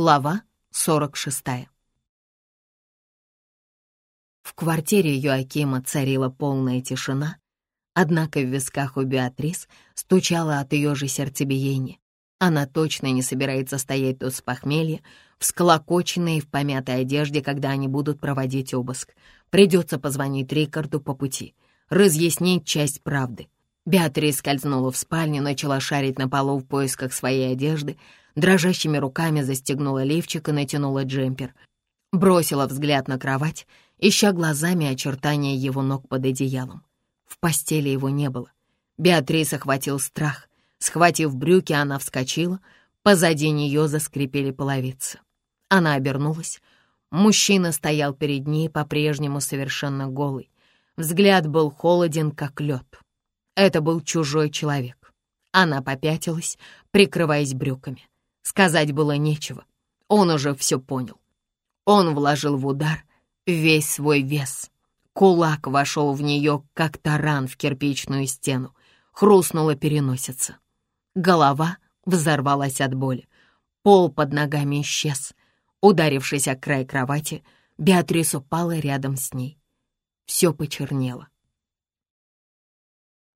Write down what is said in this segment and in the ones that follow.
Глава 46. В квартире Йоакима царила полная тишина, однако в висках у Беатрис стучало от ее же сердцебиения. Она точно не собирается стоять тут с похмелья, всколокоченной в помятой одежде, когда они будут проводить обыск. Придется позвонить Рикарду по пути, разъяснить часть правды. Беатрис скользнула в спальню, начала шарить на полу в поисках своей одежды, дрожащими руками застегнула лифчик и натянула джемпер. Бросила взгляд на кровать — ища глазами очертания его ног под одеялом. В постели его не было. Беатрис охватил страх. Схватив брюки, она вскочила. Позади нее заскрипели половицы. Она обернулась. Мужчина стоял перед ней, по-прежнему совершенно голый. Взгляд был холоден, как лед. Это был чужой человек. Она попятилась, прикрываясь брюками. Сказать было нечего. Он уже все понял. Он вложил в удар весь свой вес. Кулак вошел в нее, как таран в кирпичную стену. Хрустнула переносица. Голова взорвалась от боли. Пол под ногами исчез. Ударившись о край кровати, Беатрис упала рядом с ней. Все почернело.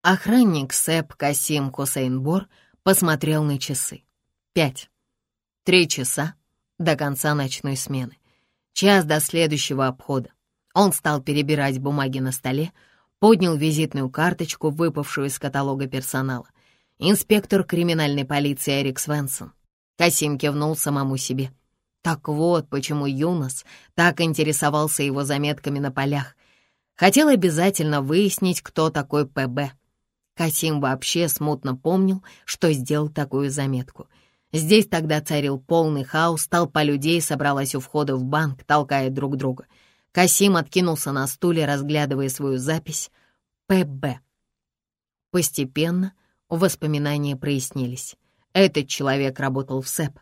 Охранник Сэп Касим Хусейнбор посмотрел на часы. Пять. Три часа до конца ночной смены. Час до следующего обхода. Он стал перебирать бумаги на столе, поднял визитную карточку, выпавшую из каталога персонала. Инспектор криминальной полиции Эрик Свенсон. Касим кивнул самому себе. Так вот, почему Юнос так интересовался его заметками на полях. Хотел обязательно выяснить, кто такой ПБ. Касим вообще смутно помнил, что сделал такую заметку — Здесь тогда царил полный хаос, толпа людей собралась у входа в банк, толкая друг друга. Касим откинулся на стуле, разглядывая свою запись «ПБ». Постепенно воспоминания прояснились. Этот человек работал в СЭП.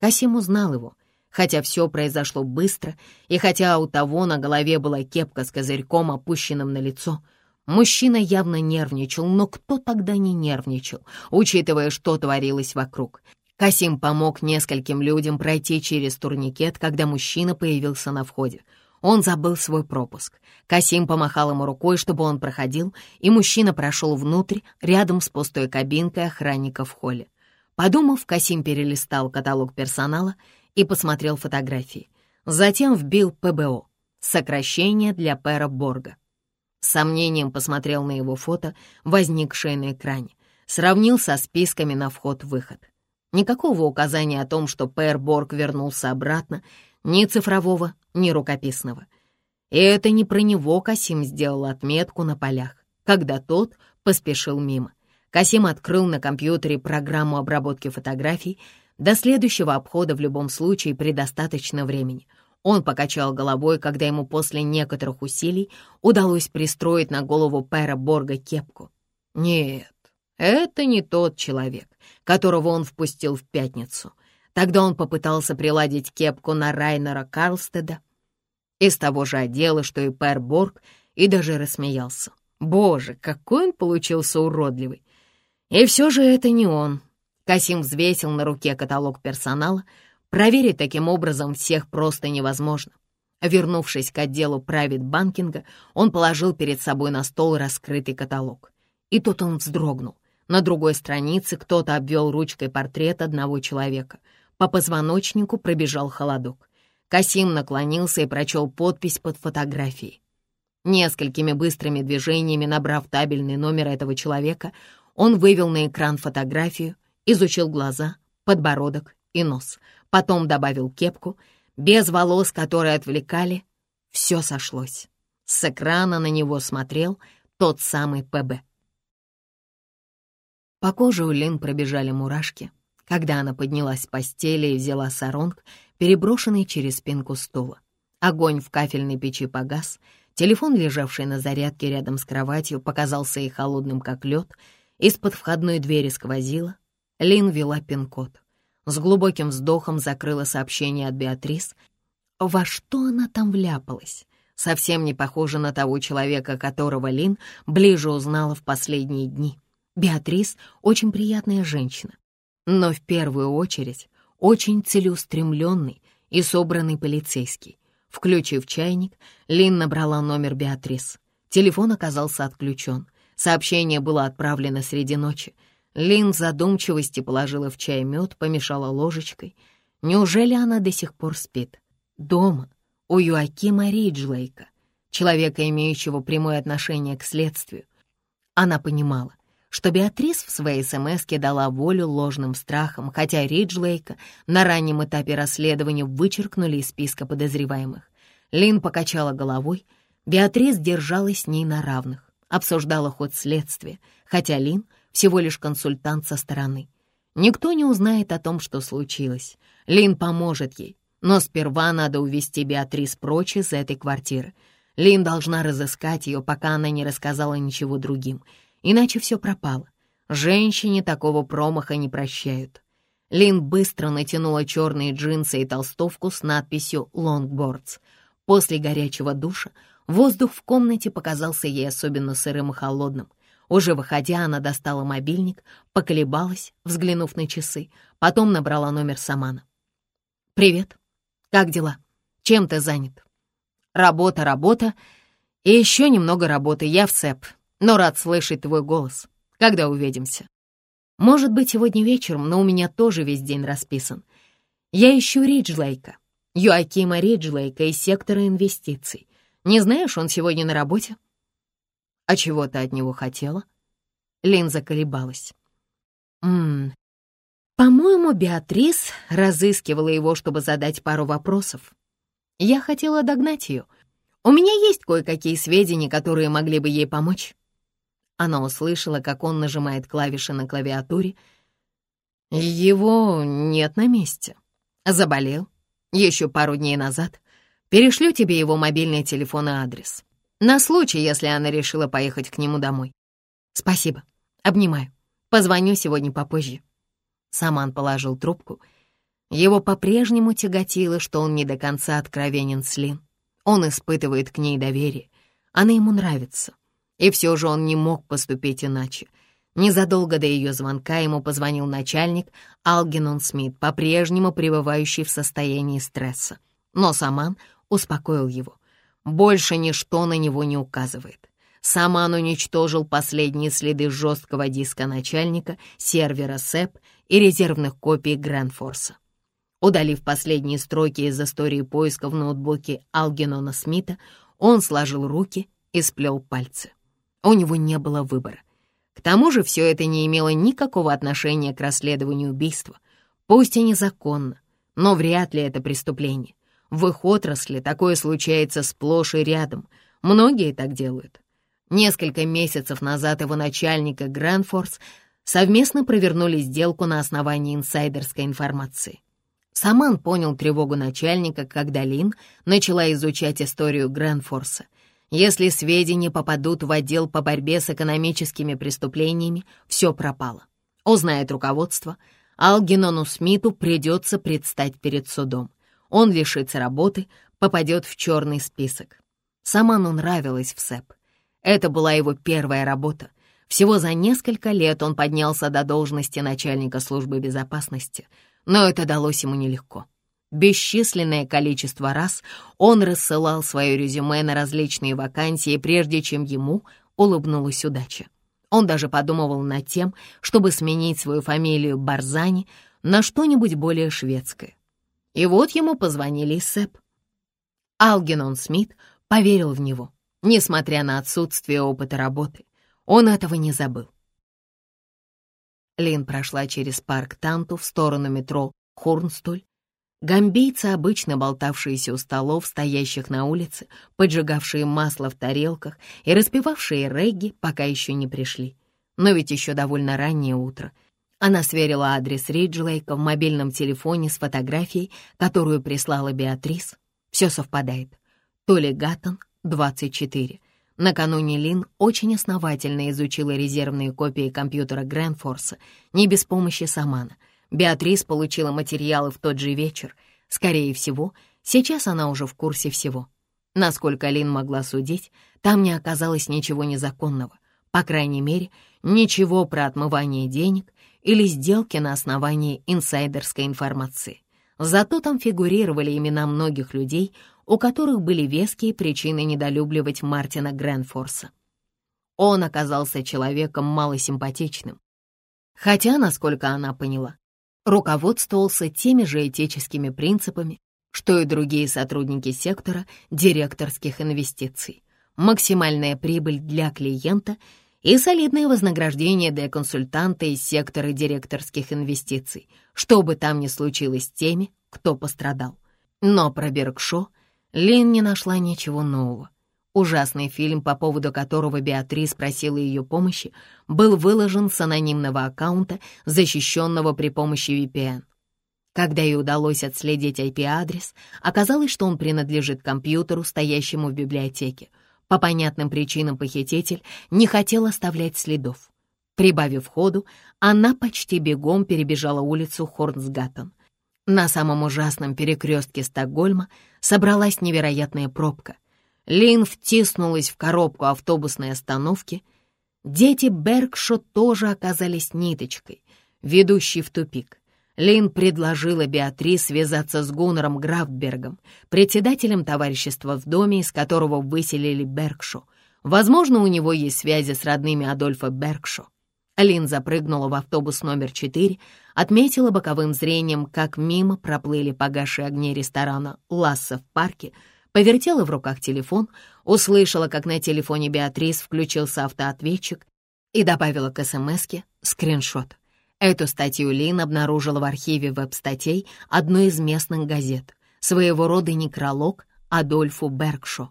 Касим узнал его, хотя все произошло быстро, и хотя у того на голове была кепка с козырьком, опущенным на лицо, мужчина явно нервничал, но кто тогда не нервничал, учитывая, что творилось вокруг — Касим помог нескольким людям пройти через турникет, когда мужчина появился на входе. Он забыл свой пропуск. Касим помахал ему рукой, чтобы он проходил, и мужчина прошел внутрь, рядом с пустой кабинкой охранника в холле. Подумав, Касим перелистал каталог персонала и посмотрел фотографии. Затем вбил ПБО — сокращение для Пэра Борга. С сомнением посмотрел на его фото, возникшее на экране, сравнил со списками на вход-выход. Никакого указания о том, что Пэр Борг вернулся обратно, ни цифрового, ни рукописного. И это не про него Касим сделал отметку на полях, когда тот поспешил мимо. Касим открыл на компьютере программу обработки фотографий. До следующего обхода в любом случае предостаточно времени. Он покачал головой, когда ему после некоторых усилий удалось пристроить на голову Пэра Борга кепку. Нет, это не тот человек, которого он впустил в пятницу. Тогда он попытался приладить кепку на Райнера Карлстеда из того же отдела, что и Пэр Борг, и даже рассмеялся. Боже, какой он получился уродливый! И все же это не он. Касим взвесил на руке каталог персонала. Проверить таким образом всех просто невозможно. Вернувшись к отделу правит банкинга, он положил перед собой на стол раскрытый каталог. И тут он вздрогнул. На другой странице кто-то обвел ручкой портрет одного человека. По позвоночнику пробежал холодок. Касим наклонился и прочел подпись под фотографией. Несколькими быстрыми движениями набрав табельный номер этого человека, он вывел на экран фотографию, изучил глаза, подбородок и нос. Потом добавил кепку, без волос, которые отвлекали. Все сошлось. С экрана на него смотрел тот самый ПБ. По коже у Лин пробежали мурашки, когда она поднялась с постели и взяла саронг, переброшенный через спинку стула. Огонь в кафельной печи погас, телефон, лежавший на зарядке рядом с кроватью, показался ей холодным, как лед, из-под входной двери сквозило. Лин вела пин-код. С глубоким вздохом закрыла сообщение от Беатрис. Во что она там вляпалась? Совсем не похоже на того человека, которого Лин ближе узнала в последние дни. Беатрис — очень приятная женщина, но в первую очередь очень целеустремленный и собранный полицейский. Включив чайник, Лин набрала номер Беатрис. Телефон оказался отключен. Сообщение было отправлено среди ночи. Лин в задумчивости положила в чай мед, помешала ложечкой. Неужели она до сих пор спит? Дома, у Юакима Риджлейка, человека, имеющего прямое отношение к следствию. Она понимала, что Беатрис в своей смс дала волю ложным страхам, хотя Риджлейка на раннем этапе расследования вычеркнули из списка подозреваемых. Лин покачала головой. Беатрис держалась с ней на равных, обсуждала ход следствия, хотя Лин всего лишь консультант со стороны. Никто не узнает о том, что случилось. Лин поможет ей, но сперва надо увести Беатрис прочь из этой квартиры. Лин должна разыскать ее, пока она не рассказала ничего другим — иначе все пропало. Женщине такого промаха не прощают. Лин быстро натянула черные джинсы и толстовку с надписью «Лонгбордс». После горячего душа воздух в комнате показался ей особенно сырым и холодным. Уже выходя, она достала мобильник, поколебалась, взглянув на часы, потом набрала номер Самана. «Привет. Как дела? Чем ты занят?» «Работа, работа и еще немного работы. Я в СЭП но рад слышать твой голос. Когда увидимся? Может быть, сегодня вечером, но у меня тоже весь день расписан. Я ищу Риджлейка, Юакима Риджлейка из сектора инвестиций. Не знаешь, он сегодня на работе? А чего ты от него хотела? Лин заколебалась. Ммм, по-моему, Беатрис разыскивала его, чтобы задать пару вопросов. Я хотела догнать ее. У меня есть кое-какие сведения, которые могли бы ей помочь. Она услышала, как он нажимает клавиши на клавиатуре. Его нет на месте. Заболел. Еще пару дней назад. Перешлю тебе его мобильный телефон и адрес. На случай, если она решила поехать к нему домой. Спасибо. Обнимаю. Позвоню сегодня попозже. Саман положил трубку. Его по-прежнему тяготило, что он не до конца откровенен с Лин. Он испытывает к ней доверие. Она ему нравится. И все же он не мог поступить иначе. Незадолго до ее звонка ему позвонил начальник Алгенон Смит, по-прежнему пребывающий в состоянии стресса. Но Саман успокоил его. Больше ничто на него не указывает. Саман уничтожил последние следы жесткого диска начальника, сервера СЭП и резервных копий Грандфорса. Удалив последние строки из истории поиска в ноутбуке Алгенона Смита, он сложил руки и сплел пальцы. У него не было выбора. К тому же все это не имело никакого отношения к расследованию убийства. Пусть и незаконно, но вряд ли это преступление. В их отрасли такое случается сплошь и рядом. Многие так делают. Несколько месяцев назад его начальника Грэнфорс совместно провернули сделку на основании инсайдерской информации. Саман понял тревогу начальника, когда Лин начала изучать историю Грэнфорса — если сведения попадут в отдел по борьбе с экономическими преступлениями, все пропало. Узнает руководство, Алгенону Смиту придется предстать перед судом. Он лишится работы, попадет в черный список. Саману нравилось в СЭП. Это была его первая работа. Всего за несколько лет он поднялся до должности начальника службы безопасности, но это далось ему нелегко. Бесчисленное количество раз он рассылал свое резюме на различные вакансии, прежде чем ему улыбнулась удача. Он даже подумывал над тем, чтобы сменить свою фамилию Барзани на что-нибудь более шведское. И вот ему позвонили из СЭП. Алгенон Смит поверил в него, несмотря на отсутствие опыта работы. Он этого не забыл. Лин прошла через парк Танту в сторону метро Хорнстоль Гамбийцы, обычно болтавшиеся у столов, стоящих на улице, поджигавшие масло в тарелках и распевавшие регги, пока еще не пришли. Но ведь еще довольно раннее утро. Она сверила адрес Риджлейка в мобильном телефоне с фотографией, которую прислала Беатрис. Все совпадает. Толи Гаттон, 24. Накануне Лин очень основательно изучила резервные копии компьютера Грэнфорса, не без помощи Самана — Беатрис получила материалы в тот же вечер. Скорее всего, сейчас она уже в курсе всего. Насколько Лин могла судить, там не оказалось ничего незаконного. По крайней мере, ничего про отмывание денег или сделки на основании инсайдерской информации. Зато там фигурировали имена многих людей, у которых были веские причины недолюбливать Мартина Грэнфорса. Он оказался человеком малосимпатичным, хотя, насколько она поняла, руководствовался теми же этическими принципами, что и другие сотрудники сектора директорских инвестиций. Максимальная прибыль для клиента и солидное вознаграждение для консультанта из сектора директорских инвестиций, что бы там ни случилось с теми, кто пострадал. Но про Бергшо Лин не нашла ничего нового. Ужасный фильм, по поводу которого Беатрис просила ее помощи, был выложен с анонимного аккаунта, защищенного при помощи VPN. Когда ей удалось отследить IP-адрес, оказалось, что он принадлежит компьютеру, стоящему в библиотеке. По понятным причинам похититель не хотел оставлять следов. Прибавив ходу, она почти бегом перебежала улицу Хорнсгаттен. На самом ужасном перекрестке Стокгольма собралась невероятная пробка. Лин втиснулась в коробку автобусной остановки. Дети Бергшо тоже оказались ниточкой, ведущей в тупик. Лин предложила Беатрис связаться с Гуннером Графтбергом, председателем товарищества в доме, из которого выселили Бергшо. Возможно, у него есть связи с родными Адольфа Бергшо. Лин запрыгнула в автобус номер 4, отметила боковым зрением, как мимо проплыли погасшие огни ресторана «Ласса» в парке — повертела в руках телефон, услышала, как на телефоне Беатрис включился автоответчик и добавила к СМСке скриншот. Эту статью Лин обнаружила в архиве веб-статей одной из местных газет, своего рода некролог Адольфу Бергшо.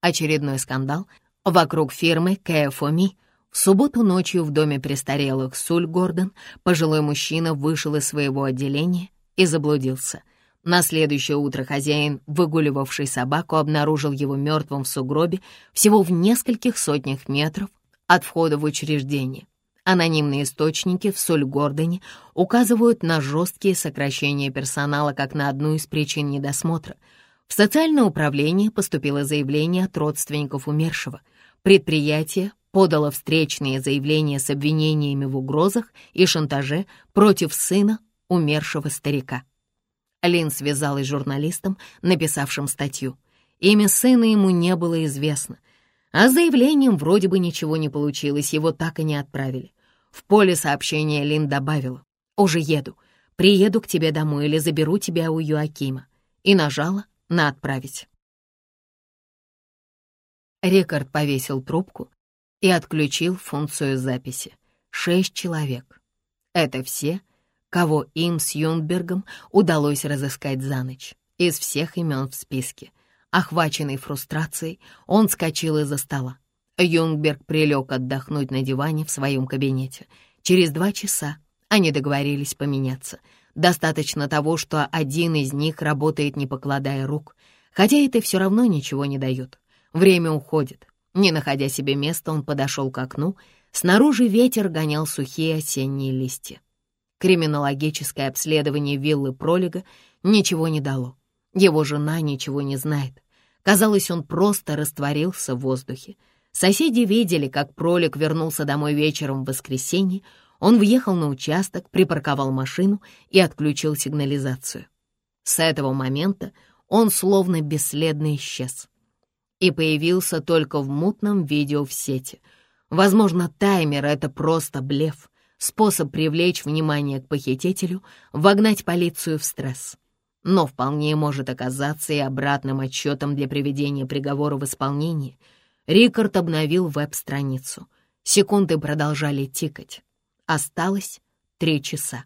Очередной скандал вокруг фирмы KFOMI. В субботу ночью в доме престарелых Суль Гордон пожилой мужчина вышел из своего отделения и заблудился — на следующее утро хозяин, выгуливавший собаку, обнаружил его мертвым в сугробе всего в нескольких сотнях метров от входа в учреждение. Анонимные источники в Соль-Гордоне указывают на жесткие сокращения персонала как на одну из причин недосмотра. В социальное управление поступило заявление от родственников умершего. Предприятие подало встречные заявления с обвинениями в угрозах и шантаже против сына умершего старика. Лин связалась с журналистом, написавшим статью. Имя сына ему не было известно, а с заявлением вроде бы ничего не получилось, его так и не отправили. В поле сообщения Лин добавила «Уже еду, приеду к тебе домой или заберу тебя у Юакима» и нажала на «Отправить». Рикард повесил трубку и отключил функцию записи. Шесть человек. Это все, кого им с Юнгбергом удалось разыскать за ночь, из всех имен в списке. Охваченный фрустрацией, он скочил из-за стола. Юнгберг прилег отдохнуть на диване в своем кабинете. Через два часа они договорились поменяться. Достаточно того, что один из них работает, не покладая рук, хотя это все равно ничего не дает. Время уходит. Не находя себе места, он подошел к окну. Снаружи ветер гонял сухие осенние листья. Криминологическое обследование виллы Пролига ничего не дало. Его жена ничего не знает. Казалось, он просто растворился в воздухе. Соседи видели, как Пролик вернулся домой вечером в воскресенье. Он въехал на участок, припарковал машину и отключил сигнализацию. С этого момента он словно бесследно исчез. И появился только в мутном видео в сети. Возможно, таймер — это просто блеф — способ привлечь внимание к похитителю, вогнать полицию в стресс. Но вполне может оказаться и обратным отчетом для приведения приговора в исполнение. Рикард обновил веб-страницу. Секунды продолжали тикать. Осталось три часа.